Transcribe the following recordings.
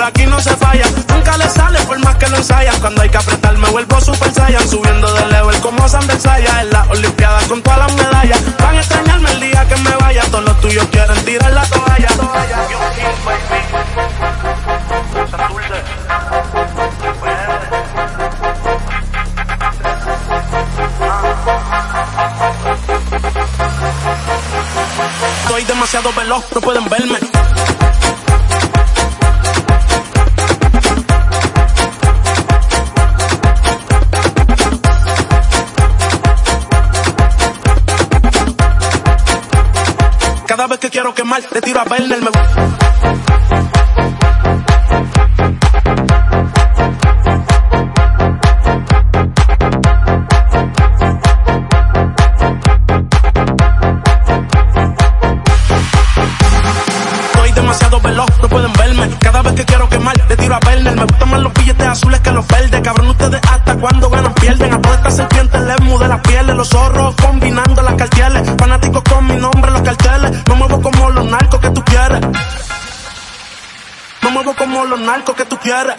pero aquí no se falla. Nunca le sale por más que lo ensayan. Cuando hay que apretar me vuelvo super saiyan. Subiendo de level como Sander Saya. En las olimpiadas con todas las medallas. Van a extrañarme el día que me vaya. Todos los tuyos quieren tirar la toalla. Estoy demasiado veloz, no pueden verme. Cada vez que quiero quemar, le tiro a Berner. Me... Demasiado veloz, no pueden verme. Cada vez que quiero quemar, le tiro a Berner. Me gustan más los billetes azules que los verdes. Cabrón, ustedes hasta cuando ganan pierden. A todas estas serpientes les mude la piel. Los zorros combinando las carteles. Fanáticos con muevo como los narcos que tú quieres.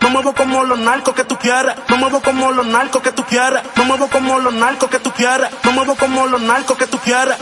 Me muevo como los narcos que tú quieres. Me muevo como los narcos que tú quieres. Me muevo como los narcos que tú quieres. Me muevo como los narcos que tú quieres.